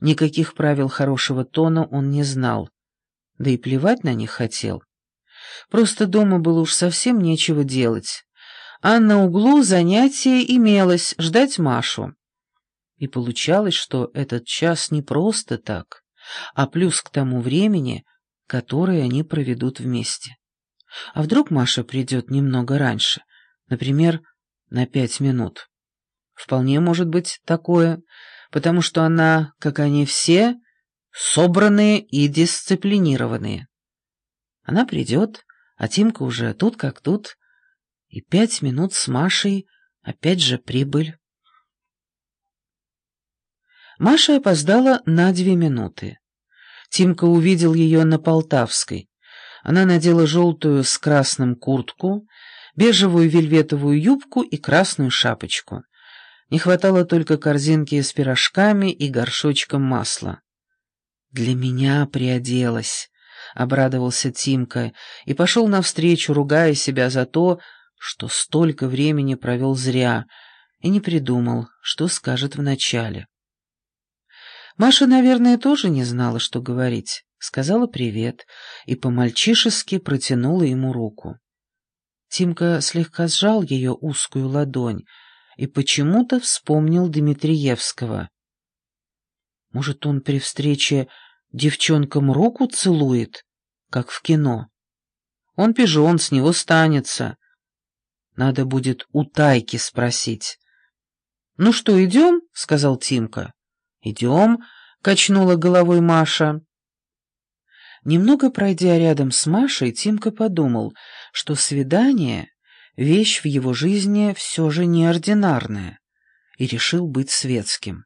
Никаких правил хорошего тона он не знал, да и плевать на них хотел. Просто дома было уж совсем нечего делать, а на углу занятие имелось — ждать Машу. И получалось, что этот час не просто так, а плюс к тому времени, которое они проведут вместе. А вдруг Маша придет немного раньше, например, на пять минут? Вполне может быть такое, потому что она, как они все, собранные и дисциплинированные. Она придет, а Тимка уже тут как тут, и пять минут с Машей опять же прибыль. Маша опоздала на две минуты. Тимка увидел ее на Полтавской. Она надела желтую с красным куртку, бежевую вельветовую юбку и красную шапочку. Не хватало только корзинки с пирожками и горшочком масла. «Для меня приоделась», — обрадовался Тимка и пошел навстречу, ругая себя за то, что столько времени провел зря, и не придумал, что скажет вначале. Маша, наверное, тоже не знала, что говорить. Сказала привет и по-мальчишески протянула ему руку. Тимка слегка сжал ее узкую ладонь и почему-то вспомнил Дмитриевского. Может, он при встрече девчонкам руку целует, как в кино? Он пижон, с него станется. Надо будет у Тайки спросить. «Ну что, идем?» — сказал Тимка. «Идем», — качнула головой Маша. Немного пройдя рядом с Машей, Тимка подумал, что свидание — вещь в его жизни все же неординарная, и решил быть светским.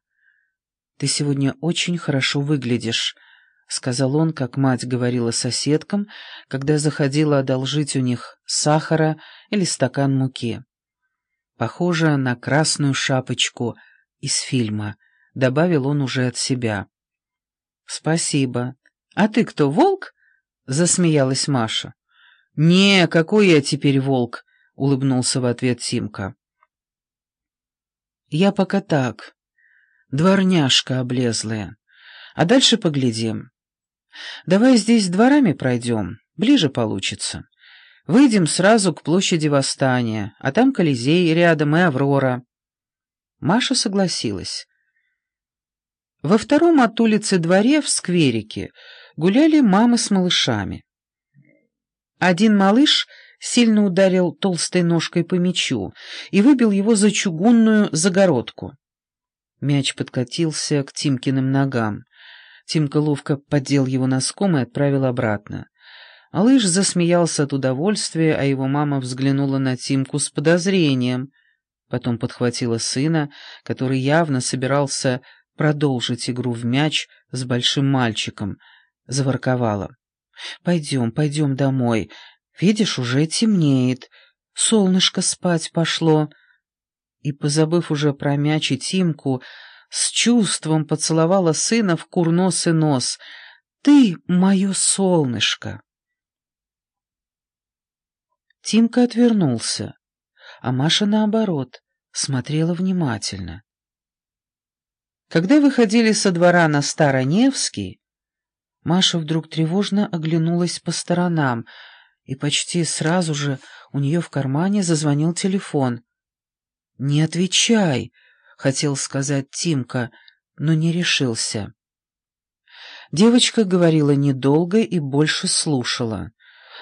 «Ты сегодня очень хорошо выглядишь», — сказал он, как мать говорила соседкам, когда заходила одолжить у них сахара или стакан муки. Похоже на красную шапочку из фильма — добавил он уже от себя. «Спасибо. А ты кто, волк?» — засмеялась Маша. «Не, какой я теперь волк?» — улыбнулся в ответ Тимка. «Я пока так. Дворняжка облезлая. А дальше поглядим. Давай здесь дворами пройдем, ближе получится. Выйдем сразу к площади Восстания, а там Колизей рядом и Аврора». Маша согласилась. Во втором от улицы дворе в скверике гуляли мамы с малышами. Один малыш сильно ударил толстой ножкой по мячу и выбил его за чугунную загородку. Мяч подкатился к Тимкиным ногам. Тимка ловко поддел его носком и отправил обратно. Малыш засмеялся от удовольствия, а его мама взглянула на Тимку с подозрением. Потом подхватила сына, который явно собирался продолжить игру в мяч с большим мальчиком, заворковала. «Пойдем, пойдем домой. Видишь, уже темнеет. Солнышко спать пошло». И, позабыв уже про мяч и Тимку, с чувством поцеловала сына в курносый нос. «Ты мое солнышко!» Тимка отвернулся, а Маша, наоборот, смотрела внимательно. Когда выходили со двора на Староневский, Маша вдруг тревожно оглянулась по сторонам, и почти сразу же у нее в кармане зазвонил телефон. «Не отвечай», — хотел сказать Тимка, но не решился. Девочка говорила недолго и больше слушала.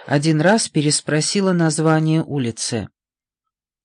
Один раз переспросила название улицы.